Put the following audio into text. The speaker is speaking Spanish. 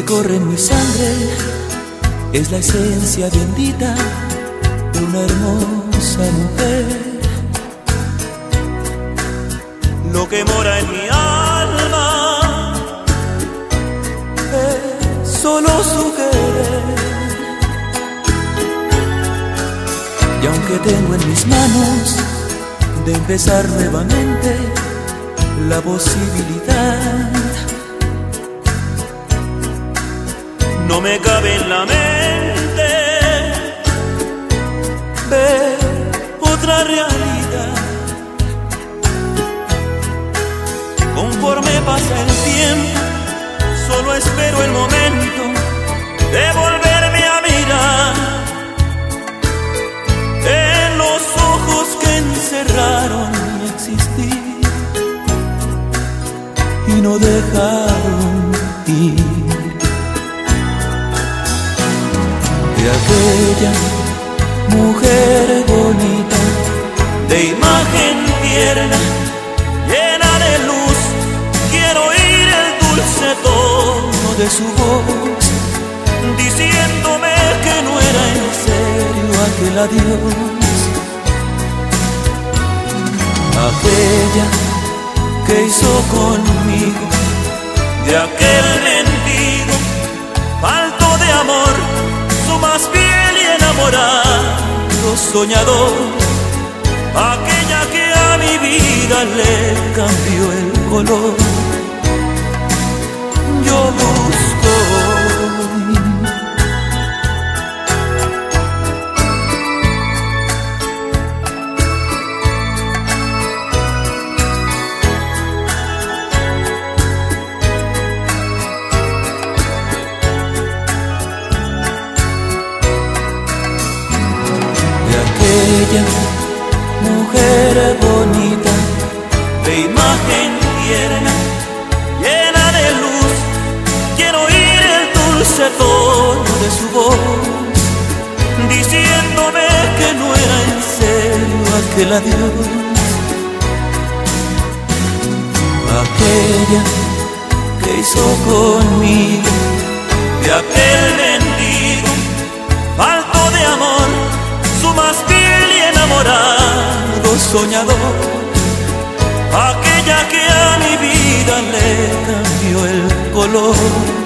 corre en mi sangre es la esencia bendita de una hermosa mujer. Lo que mora en mi alma es solo su querer. Y aunque tengo en mis manos de empezar nuevamente la posibilidad, me cabe en la mente ver otra realidad. Conforme pasa el tiempo, solo espero el momento de volverme a mirar en los ojos que encerraron mi existir y no dejaron de aquella mujer bonita, de imagen tierna, llena de luz. Quiero oír el dulce tono de su voz, diciéndome que no era en serio aquel adiós. Aquella que hizo conmigo de aquel enamorado soñador, aquella que a mi vida le cambió el color. Yo busco mujer bonita, de imagen tierna, llena de luz. Quiero oír el dulce tono de su voz, diciéndome que no era en serio aquel adiós. Aquella que hizo conmigo de aquel soñador, aquella que a mi vida le cambió el color.